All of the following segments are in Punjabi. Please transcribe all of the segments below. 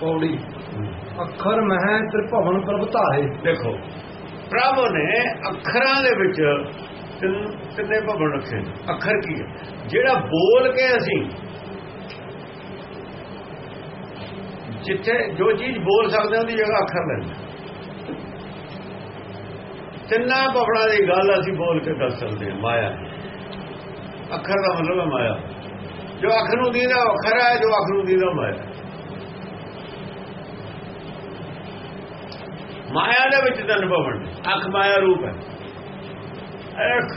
ਪੌੜੀ। ਅੱਖਰ ਮਹਿ ਤ੍ਰਿਭਵਨ ਪ੍ਰਭ ਧਾਰੇ ਦੇਖੋ, ਪ੍ਰਭ ਨੇ ਅੱਖਰਾਂ ਦੇ ਵਿੱਚ ਤਿੰਨ- ਤਿੰਨੇ ਭਵਨ ਰੱਖੇ ਨੇ। ਅੱਖਰ ਕੀ ਹੈ? ਜਿਹੜਾ ਬੋਲ ਕੇ ਅਸੀਂ ਜਿੱਥੇ ਜੋ ਚੀਜ਼ ਬੋਲ ਸਕਦੇ ਉਹਦੀ ਜਗ੍ਹਾ ਅੱਖਰ ਲੈਂਦੇ ਤਿੰਨਾਂ ਭਵਨਾਂ ਦੀ ਗੱਲ ਅਸੀਂ ਬੋਲ ਕੇ ਦੱਸ ਸਕਦੇ ਹਾਂ, ਮਾਇਆ ਅੱਖਰ ਦਾ ਮਤਲਬ ਹੈ ਮਾਇਆ। ਜੋ ਅੱਖ ਨੂੰ ਦੀਦਾ ਅੱਖਰ ਹੈ, ਜੋ ਅੱਖ ਨੂੰ ਦੀਦਾ ਮਾਇਆ। ਮਾਇਆ ਦੇ ਵਿੱਚ ਤਿੰਨ ਭਵਨ। ਅੱਖ ਮਾਇਆ ਰੂਪ ਹੈ। ਅੱਖ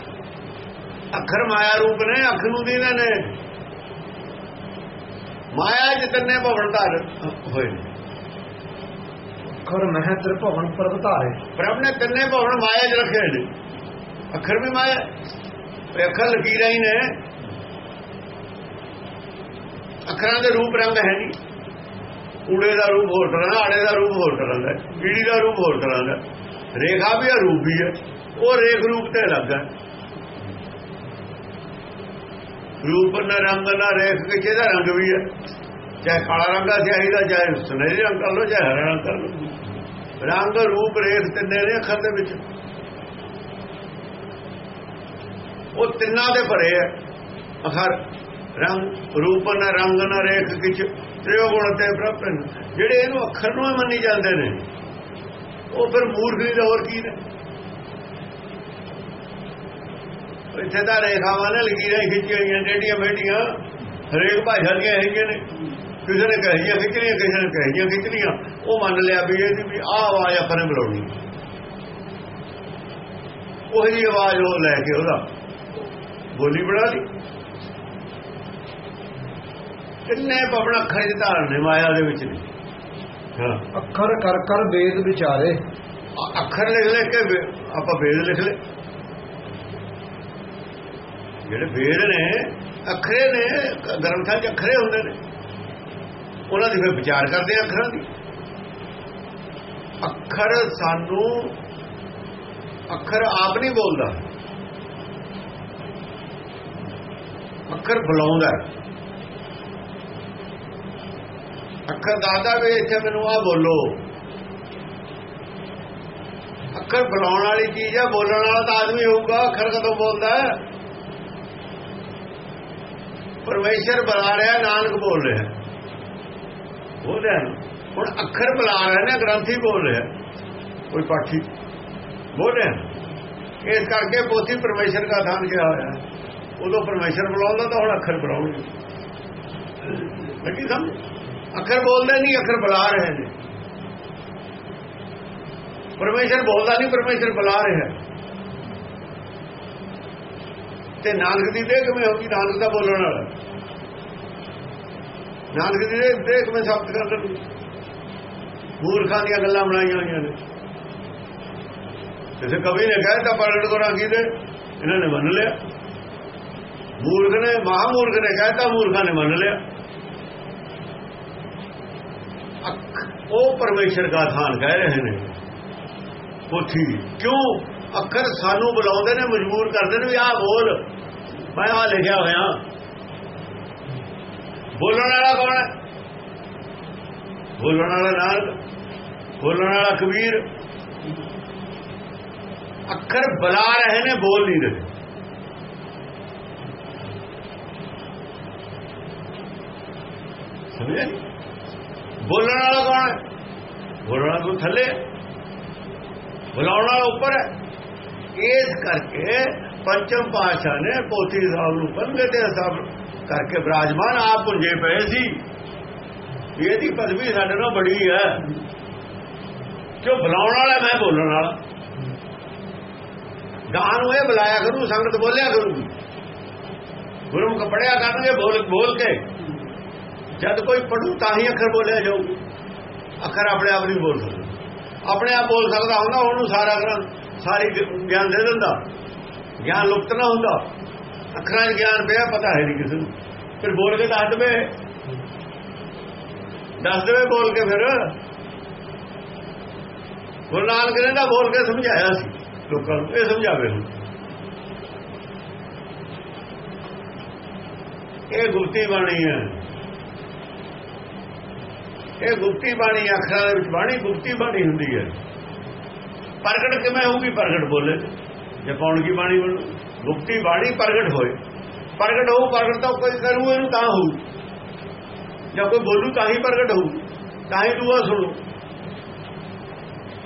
ਅੱਖਰ ਮਾਇਆ ਰੂਪ ਨੇ ਅੱਖ ਨੂੰ ਦੀਦੇ ਨੇ ਮਾਇਆ ਚ ਤਿੰਨੇ ਭਵਨ ਧਾਰ ਹੋਏ ਨੇ। ਅੱਖਰ ਮਹਿ ਤ੍ਰਿਭਵਨ ਪ੍ਰਭ ਧਾਰੇ। ਪ੍ਰਭ ਨੇ ਤਿੰਨੇ ਭਵਨ ਮਾਇਆ ਚ ਰੱਖੇ ਨੇ। ਅੱਖਰ ਵੀ ਮਾਇਆ ਇਹ ਅੱਖਰ ਲਕੀਰਾਂ ਹੀ ਨੇ। ਅੱਖਰਾਂ ਦੇ ਰੂਪ ਰੰਗ ਹੈ ਨਹੀਂ। ਕੂੜੇ ਦਾ ਰੂਪ ਹੋਰ ਤਰ੍ਹਾਂ ਦਾ, ਆੜੇ ਦਾ ਰੂਪ ਹੋਰ ਤਰ੍ਹਾਂ ਦਾ ਕੀੜੀ ਦਾ ਰੂਪ ਹੋਰ ਤਰ੍ਹਾਂ ਦਾ। ਰੇਖਾ ਵੀ ਹੈ ਰੂਪ ਵੀ ਹੈ ਉਹ ਰੇਖ ਰੂਪ ਤੇ ਲੱਗਾ ਰੂਪ ਨਾ ਰੰਗ ਨਾ ਰੇਖ ਕੇ ਜਿਹਦਾ ਰੰਗ ਵੀ ਹੈ ਚਾਹੇ ਕਾਲਾ ਰੰਗ ਆ ਚਾਹੀਦਾ ਚਾਹੇ ਸੁਨਹਿਰੀ ਰੰਗ ਕਰ ਲੋ ਚਾਹੇ ਹਰਾ ਰੰਗ ਕਰ ਲੋ ਰੰਗ, ਰੂਪ, ਰੇਖ ਤਿੰਨੇ ਨੇ ਅੱਖਰ ਦੇ ਵਿੱਚ। ਉਹ ਤਿੰਨਾਂ ਦੇ ਭਰੇ ਹੈ ਅਖਰ ਰੰਗ, ਰੂਪ ਨਾ, ਰੰਗ ਨਾ ਰੇਖ ਕਿਛ ਤ੍ਰਿਓ ਗੁਣ ਤੇ ਪ੍ਰਪਨ ਜਿਹੜੇ ਇਹਨੂੰ ਅੱਖਰ ਨੂੰ ਮੰਨੀ ਜਾਂਦੇ ਨੇ, ਉਹ ਫਿਰ ਮੂਰਖ ਨਹੀਂ ਹੋਰ ਕੀ ਨੇ? ਇੱਥੇ ਤਾਂ ਰੇਖਾਵਾਂ ਨੇ ਲਕੀਰਾਂ ਖਿੱਚੀਆਂ ਹੋਈਆਂ ਡੇਡੀਆਂ ਬੇਟੀਆਂ ਹਰੇਕ ਭਾਸ਼ਾ ਦੀਆਂ ਹੈਗੀਆਂ ਨੇ। ਕਿਸੇ ਨੇ ਕਹੀਆਂ ਖਿੱਚਣੀਆਂ, ਕਿਸੇ ਨੇ ਕਹੀਆਂ ਖਿੱਚਣੀਆਂ। ਉਹ ਮੰਨ ਲਿਆ ਵੀ ਇਹਦੀ ਵੀ ਆਹ ਆਵਾਜ਼ ਆਪਾਂ ਨੇ ਬੁਲਾਉਣੀ ਉਹ ਜੀ ਆਵਾਜ਼ ਉਹ ਲੈ ਕੇ ਉਹਦਾ ਬੋਲੀ ਬਣਾ ਲਈ। ਕਿੰਨੇ ਪਵਨ ਅੱਖਰ ਦੇ ਧਾਰਨ ਨੇ ਮਾਇਆ ਦੇ ਵਿੱਚ ਨੇ ਅੱਖਰ ਕਰ ਕਰ ਵੇਦ ਵਿਚਾਰੇ। ਅੱਖਰ ਲਿਖ ਲੈ ਕੇ ਆਪਾਂ ਵੇਦ ਲਿਖ ਲੈ ਜਿਹੜੇ ਵੇਦ ਨੇ ਅੱਖਰੇ ਨੇ ਗ੍ਰੰਥਾਂ 'ਚ ਅੱਖਰੇ ਹੁੰਦੇ ਨੇ। ਉਹਨਾਂ ਦੀ ਫਿਰ ਵਿਚਾਰ ਕਰਦੇ ਆ ਅੱਖਰਾਂ ਦੀ। ਅੱਖਰ ਸਾਨੂੰ ਅੱਖਰ ਆਪ ਨਹੀਂ ਬੋਲਦਾ। ਅੱਖਰ ਬੁਲਾਉਂਦਾ। ਅੱਖਰ ਦੱਸਦਾ ਵੀ ਇੱਥੇ ਮੈਨੂੰ ਆ ਬੋਲੋ। ਅੱਖਰ ਬੁਲਾਉਣ ਵਾਲੀ ਚੀਜ਼ ਹੈ ਬੋਲਣ ਵਾਲਾ ਤਾਂ ਆਦਮੀ ਹੋਊਗਾ, ਅੱਖਰ ਕਦੋਂ ਬੋਲਦਾ ਹੈ? ਪਰਮੇਸ਼ਰ ਬੁਲਾ ਰਿਹਾ, ਨਾਨਕ ਬੋਲ ਰਿਹਾ। ਬੋਲ ਰਿਹਾ ਹੁਣ ਅੱਖਰ ਬੁਲਾ ਰਿਹਾ ਨਾ, ਗ੍ਰੰਥੀ ਬੋਲ ਰਿਹਾ। ਕੋਈ ਪਾਠੀ ਬੋਲ ਰਿਹਾ? ਇਸ ਕਰਕੇ ਪੋਥੀ ਪਰਮੇਸ਼ਰ ਦਾ ਧਾਨ ਕਿਹਾ ਹੋਇਆ ਉਦੋਂ ਪਰਮੇਸ਼ਰ ਬੁਲਾਉਂਦਾ ਤਾਂ ਹੁਣ ਅੱਖਰ ਬੁਲਾਉਣਗੇ। ਲੱਗੀ ਸਮਝ? ਅੱਖਰ ਬੋਲਦੇ ਨਹੀਂ, ਅੱਖਰ ਬੁਲਾ ਰਹੇ ਨੇ। ਪਰਮੇਸ਼ਰ ਬੋਲਦਾ ਨਹੀਂ, ਪਰਮੇਸ਼ਰ ਬੁਲਾ ਰਿਹਾ। ਤੇ ਨਾਨਕ ਦੀ ਦੇਹ ਕਿਵੇਂ ਹੋਗੀ ਨਾਨਕ ਦਾ ਬੋਲਣ ਵਾਲਾ। ਨਾਨਕ ਦੀ ਦੇਖ ਦੇਹ ਕਿਵੇਂ ਸਾਬਤ ਕਰ ਲੈਂਦੀ ਮੂਰਖਾਂ ਦੀਆਂ ਗੱਲਾਂ ਬਣਾਈਆਂ ਹੋਈਆਂ ਨੇ। ਕਿਸੇ ਕਵੀ ਨੇ ਕਹਿ ਤਾ ਪ੍ਰਗਟ ਕੋ ਰਾਗੀ ਦੇ, ਇਹਨਾਂ ਨੇ ਮੰਨ ਲਿਆ। ਮੂਰਖ ਨੇ, ਮਹਾਮੂਰਖ ਨੇ ਕਹਿਤਾ ਮੂਰਖਾਂ ਨੇ ਮੰਨ ਲਿਆ ਅੱਖ- ਉਹ ਪਰਮੇਸ਼ਰ ਦਾ ਥਾਨ ਕਹਿ ਰਹੇ ਨੇ। ਪੋਥੀ ਕਿਉਂ ਅੱਖਰ ਸਾਨੂੰ ਬੁਲਾਉਂਦੇ ਨੇ, ਮਜਬੂਰ ਕਰਦੇ ਨੇ ਵੀ ਆਹ ਬੋਲ, ਮੈਂ ਆ ਲਿਖਿਆ ਹੋਇਆ। ਬੋਲਣ ਵਾਲਾ ਕੌਣ ਹੈ? ਬੋਲਣ ਵਾਲਾ ਨਾਲ ਬੋਲਣ ਵਾਲਾ ਕਬੀਰ। ਅੱਖਰ ਬੁਲਾ ਰਹੇ ਨੇ, ਬੋਲ ਨਹੀਂ ਰਹੇ। ਸਮਝਿਆ ਬੋਲਣ ਵਾਲਾ ਕੌਣ ਹੈ? ਬੋਲਣ ਵਾਲਾ ਤੋਂ ਥੱਲੇ। ਬੁਲਾਉਣ ਵਾਲਾ ਉੱਪਰ ਹੈ। ਇਸ ਕਰਕੇ ਪੰਚਮ ਪਾਸ਼ਾ ਨੇ ਪੋਥੀ ਸਾਹਿਬ ਨੂੰ ਬੰਦੇ ਤੇ ਸਾਹਿਬ ਕਰਕੇ ਬਰਾਜਮਾਨ ਆਪ ਪੁੰਜੇ ਪਏ ਸੀ। ਇਹਦੀ ਪਦਵੀ ਸਾਡੇ ਨਾਲ ਬੜੀ ਹੈ। ਕਿਉਂ ਬੁਲਾਉਣ ਵਾਲਾ ਮੈਂ ਬੋਲਣ ਵਾਲਾ। ਗਾਂ ਨੂੰ ਇਹ ਬੁਲਾਇਆ ਕਰੂ, ਸੰਗਤ ਬੋਲਿਆ ਕਰੂ। ਗੁਰੂ ਪੜਿਆ ਕਰਨਗੇ, ਬੋਲ ਬੋਲ ਕੇ। ਜਦ ਕੋਈ ਪੜੂ ਤਾਂ ਹੀ ਅੱਖਰ ਬੋਲਿਆ ਜਾਊ ਅੱਖਰ ਆਪਣੇ ਆਪ ਨਹੀਂ ਬੋਲ ਸਕਦਾ। ਆਪਣੇ ਆਪ ਬੋਲ ਸਕਦਾ ਹੁੰਦਾ, ਉਹਨੂੰ ਸਾਰਾ ਗ੍ਰੰਥ ਸਾਰੀ ਗਿਆਨ ਦੇ ਦਿੰਦਾ। ਗਿਆਨ ਲੁਪਤ ਨਾ ਹੁੰਦਾ। ਅੱਖਰਾਂ 'ਚ ਗਿਆਨ ਪਿਆ, ਪਤਾ ਹੈ ਨਹੀਂ ਕਿਸੇ ਨੂੰ। ਫਿਰ ਬੋਲ ਕੇ ਦੱਸ ਦੇਵੇ। ਦੱਸ ਦੇਵੇ ਬੋਲ ਕੇ ਫਿਰ। ਗੁਰੂ ਨਾਨਕ ਨੇ ਤਾਂ ਬੋਲ ਕੇ ਸਮਝਾਇਆ ਸੀ ਲੋਕਾਂ ਨੂੰ, ਇਹ ਸਮਝਾਵੇ ਹੁਣ। ਇਹ ਗੁਰਤੀ ਬਾਣੀ ਹੈ। ਇਹ ਗੁਪਤੀ ਬਾਣੀ ਅੱਖਰਾਂ ਦੇ ਵਿੱਚ ਬਾਣੀ, ਗੁਪਤੀ ਬਾਣੀ ਹੁੰਦੀ ਹੈ। ਪ੍ਰਗਟ ਕਿਵੇਂ ਹੋਊਗੀ? ਪ੍ਰਗਟ ਬੋਲੇ। ਜੇ ਪਾਉਣ ਕੀ ਬਾਣੀ ਬਣੂ। ਗੁਪਤੀ ਬਾਣੀ ਪ੍ਰਗਟ ਹੋਏ। ਪ੍ਰਗਟ ਹੋਊ, ਪ੍ਰਗਟ ਤਾਂ ਕੋਈ ਕਰੂ, ਇਹਨੂੰ ਤਾਂ ਹੋਊ। ਜਾਂ ਕੋਈ ਬੋਲੂ ਤਾਂ ਹੀ ਪ੍ਰਗਟ ਹੋਊ। ਤਾਂ ਹੀ ਦੂਆ ਸੁਣੂ।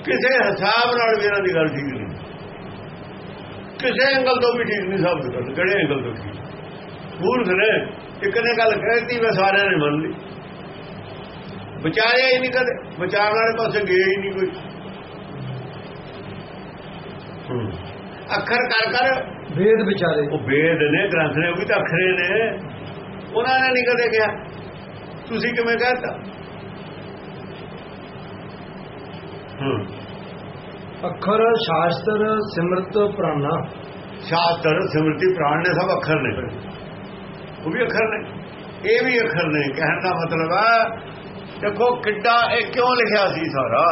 ਕਿਸੇ ਹਿਸਾਬ ਨਾਲ ਵੀ ਇਹਨਾਂ ਦੀ ਗੱਲ ਠੀਕ ਨਹੀਂ। ਕਿਸੇ ਐਂਗਲ ਤੋਂ ਵੀ ਠੀਕ ਨਹੀਂ ਸਾਬਤ ਕਰ ਕਿਹੜੇ ਐਂਗਲ ਤੋਂ ਠੀਕ? ਮੂਰਖ ਨੇ ਇੱਕ ਨੇ ਗੱਲ ਕਹਿਤੀ ਮੈਂ ਸਾਰਿਆਂ ਨੇ ਮੰਨ ਲਈ। ਵਿਚਾਰਿਆ ਹੀ ਨਹੀਂ ਕਦੇ ਵਿਚਾਰਨ ਵਾਲੇ ਪਾਸੇ ਗਏ ਹੀ ਨਹੀਂ ਕੋਈ ਹੂੰ। ਅੱਖਰ ਕਰ ਕਰ ਵੇਦ ਵਿਚਾਰੇ ਉਹ ਵੇਦ ਨੇ ਗ੍ਰੰਥ ਨੇ ਉਹ ਵੀ ਤਾਂ ਅੱਖਰੇ ਨੇ ਉਹਨਾਂ ਨੇ ਨਹੀਂ ਕਦੇ ਕਿਹਾ ਤੁਸੀਂ ਕਿਵੇਂ ਕਹਤਾ ਹੂੰ ਅੱਖਰ ਸ਼ਾਸਤਰ ਸਿਮਰਤ ਪ੍ਰਾਨਾ ਸ਼ਾਸਤਰ ਸਿਮਰਤੀ ਪ੍ਰਾਣ ਨੇ ਸਭ ਅੱਖਰ ਨੇ ਉਹ ਵੀ ਅੱਖਰ ਨੇ ਇਹ ਵੀ ਅੱਖਰ ਨੇ ਕਹਿਣ ਦਾ ਮਤਲਬ ਹੈ ਦੇਖੋ ਕਿੱਡਾ ਇਹ ਕਿਉਂ ਲਿਖਿਆ ਸੀ ਸਾਰਾ?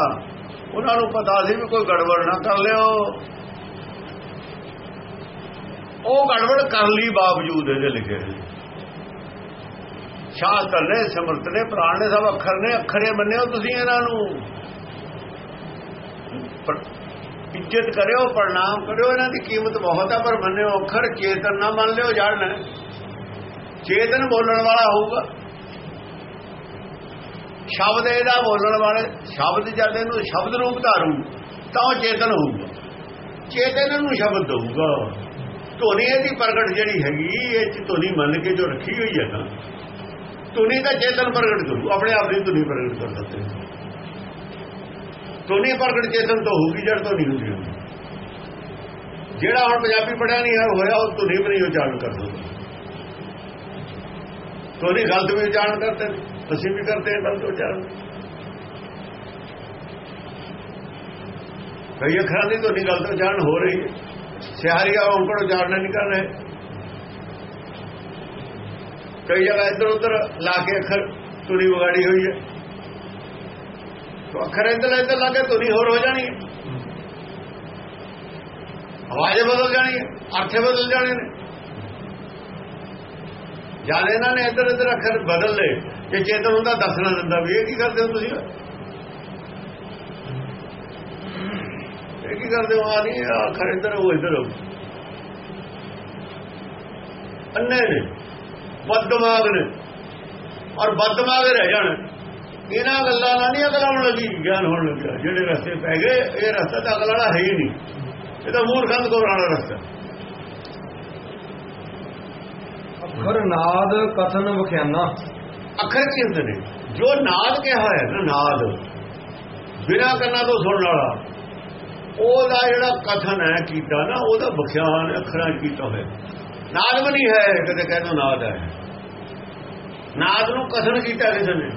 ਉਹਨਾਂ ਨੂੰ ਪਤਾ ਸੀ ਵੀ ਕੋਈ ਗੜਬੜ ਨਾ ਕਰ ਲਿਓ। ਉਹ ਗੜਬੜ ਕਰ ਲਈ ਬਾਵਜੂਦ ਇਹਦੇ ਲਿਖੇ ਨੇ ਸ਼ਾਸਤਰ ਨੇ ਸਿਮਰਤ ਨੇ, ਪ੍ਰਾਣ ਨੇ, ਸਭ ਅੱਖਰ ਨੇ, ਅੱਖਰੇ ਮੰਨਿਓ ਤੁਸੀਂ ਇਹਨਾਂ ਨੂੰ। ਇੱਜ਼ਤ ਕਰਿਓ, ਪ੍ਰਣਾਮ ਕਰਿਓ, ਇਹਨਾਂ ਦੀ ਕੀਮਤ ਬਹੁਤ ਹੈ ਪਰ ਮੰਨਿਓ ਅੱਖਰ ਚੇਤਨ ਨਾ ਮੰਨ ਲਿਓ, ਜਾਣਨਾ। ਚੇਤਨ ਬੋਲਣ ਵਾਲਾ ਹੋਊਗਾ। ਸ਼ਬਦ ਇਹਦਾ ਬੋਲਣ ਵਾਲੇ ਸ਼ਬਦ ਜਦ ਇਹਨੂੰ ਸ਼ਬਦ ਰੂਪ ਧਾਰੂ ਤਾਂ ਉਹ ਚੇਤਨ ਹੋਊਗਾ। ਚੇਤਨ ਨੂੰ ਸ਼ਬਦ ਦਊਗਾ। ਧੁਨੀ ਇਹਦੀ ਪ੍ਰਗਟ ਜਿਹੜੀ ਹੈਗੀ ਇਹ ਧੁਨੀ ਮੰਨ ਕੇ ਜੋ ਰੱਖੀ ਹੋਈ ਹੈ ਨਾ ਧੁਨੀ ਦਾ ਚੇਤਨ ਪ੍ਰਗਟ ਕਰੂ ਆਪਣੇ ਆਪ ਦੀ ਧੁਨੀ ਪ੍ਰਗਟ ਕਰ ਸਕਦੇ ਧੁਨੀ ਪ੍ਰਗਟ ਚੇਤਨ ਤੋਂ ਹੋਊਗੀ ਜੜ ਤੋਂ ਨਹੀਂ ਹੁੰਦੀ ਹੁੰਦੀ। ਜਿਹੜਾ ਹੁਣ ਪੰਜਾਬੀ ਪੜਿਆ ਨਹੀਂ ਹੋਇਆ ਉਹ ਧੁਨੀ ਵੀ ਨਹੀਂ ਉਚਾਰਨ ਕਰ ਸਕਦਾ ਧੁਨੀ ਗਲਤ ਵੀ ਉਚਾਰਨ ਕਰਦੇ ਨੇ, ਅਸੀਂ ਵੀ ਕਰਦੇ ਹਾਂ ਗਲਤ ਉਚਾਰਨ ਕਈ ਅੱਖਰਾਂ ਦੀ ਤੁਹਾਡੀ ਗਲਤ ਜਾਣ ਹੋ ਰਹੀ ਹੈ। ਸਿਹਾਰੀਆ ਔਂਕੜ ਉਚਾਰਨ ਨਹੀਂ ਕਰ ਰਹੇ ਕਈ ਜਗ੍ਹਾ ਇੱਧਰ ਉੱਧਰ ਲਾ ਕੇ ਅੱਖਰ ਧੁਨੀ ਵਿਗਾੜੀ ਹੋਈ ਹੈ। ਅੱਖਰ ਇੱਧਰ ਇੱਧਰ ਲਾ ਕੇ ਧੁਨੀ ਹੋਰ ਹੋ ਜਾਣੀ ਹੈ। ਆਵਾਜ਼ ਬਦਲ ਜਾਣੀ ਹੈ, ਅਰਥ ਬਦਲ ਜਾਣੇ ਨੇ। ਜਾਣੇ ਇਹਨਾਂ ਨੇ ਇੱਧਰ ਇੱਧਰ ਅੱਖਰ ਬਦਲ ਲਏ। ਜੇ ਚੇਤਨ ਹੁੰਦਾ ਦੱਸਣਾ ਦਿੰਦਾ ਵੀ ਇਹ ਕੀ ਕਰਦੇ ਹੋ ਤੁਸੀਂ? ਇਹ ਕੀ ਕਰਦੇ ਹੋ? ਆ ਨਹੀਂ ਆਹ ਅੱਖਰ ਇੱਧਰ ਉਹ ਇੱਧਰ ਹੋ ਅੰਨੇ ਨੇ ਬਦਦਮਾਗ ਨੇ। ਔਰ ਬਦਦਮਾਗ ਰਹਿ ਜਾਣ। ਇਹਨਾਂ ਗੱਲਾਂ ਨਾਲ ਨਹੀਂ ਅਗਲ ਆਉਣ ਲੱਗੀ, ਗਿਆਨ ਹੋਣ ਲੱਗਿਆ। ਜਿਹੜੇ ਰਸਤੇ ਪੈ ਗਏ, ਇਹ ਰਸਤਾ ਤਾਂ ਅਗਲ ਵਾਲਾ ਹੈ ਹੀ ਨਹੀਂ। ਇਹ ਤਾਂ ਮੂਰਖੰਦ ਕੋਲ ਵਾਲਾ ਰਸਤਾ। ਅੱਖਰ ਨਾਦ ਕਥਨ ਵਿਖਿਆਨਾ। ਅੱਖਰ ਕੀ ਹੁੰਦੇ ਨੇ? ਜੋ ਨਾਦ ਕਿਹਾ ਹੈ ਨਾ, ਨਾਦ, ਬਿਨਾਂ ਕੰਨਾਂ ਤੋਂ ਸੁਣਨ ਵਾਲਾ, ਉਹਦਾ ਜਿਹੜਾ ਕਥਨ ਹੈ, ਕੀਤਾ ਨਾ, ਉਹਦਾ ਵਿਖਿਆਨ ਅੱਖਰਾਂ 'ਚ ਕੀਤਾ ਹੋਇਆ। ਨਾਦ ਵੀ ਨਹੀਂ ਹੈ ਕਦੇ ਕਹਿੰਦੇ ਨਾਦ ਹੈ। ਨਾਦ ਨੂੰ ਕਥਨ ਕੀਤਾ ਕਿਸੇ ਨੇ।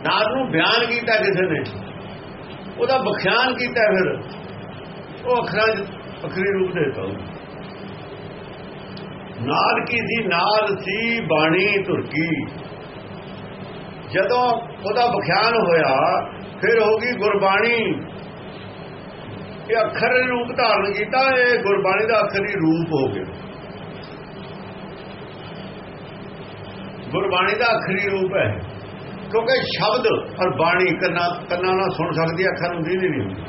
ਨਾਦ ਨੂੰ ਬਿਆਨ ਕੀਤਾ ਕਿਸੇ ਨੇ। ਉਹਦਾ ਵਿਖਿਆਨ ਕੀਤਾ ਫਿਰ, ਉਹ ਅੱਖਰਾਂ 'ਚ ਅਖਰੀ ਰੂਪ ਦੇ ਦਿੱਤਾ। ਉਹ ਕੀ ਸੀ ਨਾਦ ਸੀ ਬਾਣੀ ਤੁਰਕੀ ਜਦੋਂ ਉਹਦਾ ਵਿਖਿਆਨ ਹੋਇਆ ਫਿਰ ਹੋ ਗਈ ਗੁਰਬਾਣੀ। ਇਹ ਅੱਖਰ ਰੂਪ ਧਾਰਨ ਕੀਤਾ ਇਹ ਗੁਰਬਾਣੀ ਦਾ ਅਖਰੀ ਰੂਪ ਹੋ ਗਿਆ। ਗੁਰਬਾਣੀ ਦਾ ਅਖਰੀ ਰੂਪ ਹੈ। ਕਿਉਂਕਿ ਸ਼ਬਦ ਔਰ ਬਾਣੀ ਕੰਨਾਂ ਕੰਨਾਂ ਨਾਲ ਸੁਣ ਸਕਦੀ ਹੈ, ਅੱਖਾਂ ਨੂੰ ਦੀਦੀ ਨਹੀਂ ਹੁੰਦੀ।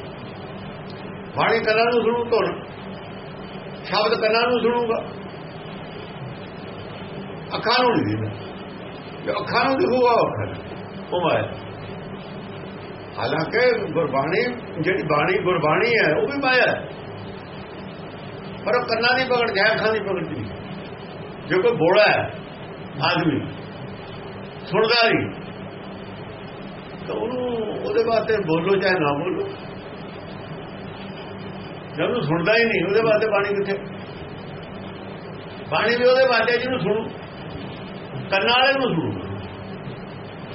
ਬਾਣੀ ਕੰਨਾਂ ਨੂੰ ਸੁਣੂ ਧੁਰ। ਸ਼ਬਦ ਕੰਨਾਂ ਨੂੰ ਸੁਣੂਗਾ। ਅੱਖਾਂ ਨੂੰ ਨਹੀਂ ਦਿੰਦਾ। ਜੇ ਅੱਖਾਂ ਨੂੰ ਦਿਖੂਗਾ ਉਹ ਅੱਖਾਂ ਉਹ ਮਾਇਆ ਹਾਲਾਂਕਿ ਗੁਰਬਾਣੀ, ਜਿਹੜੀ ਬਾਣੀ ਗੁਰਬਾਣੀ ਹੈ, ਉਹ ਵੀ ਮਾਇਆ ਪਰ ਉਹ ਕੰਨਾਂ ਦੀ ਪਕੜ ਗਿਆ ਅੱਖਾਂ ਦੀ ਪਕੜ ਨਹੀਂ। ਜੋ ਕੋਈ ਬੋੜਾ ਹੈ, ਆਦਮੀ ਸੁਣਦਾ ਨਹੀਂ ਤਾਂ ਉਹਨੂੰ ਉਹਦੇ ਵਾਸਤੇ ਬੋਲੋ ਚਾਹੇ ਨਾ ਬੋਲੋ। ਜਦ ਉਹਨੂੰ ਸੁਣਦਾ ਹੀ ਨਹੀਂ, ਉਹਦੇ ਵਾਸਤੇ ਬਾਣੀ ਕਿੱਥੇ? ਬਾਣੀ ਵੀ ਉਹਦੇ ਵਾਸਤੇ ਜਿਹਨੂੰ ਸੁਣੂ। ਕੰਨਾਂ ਵਾਲੇ ਨੂੰ ਸੁਣੂ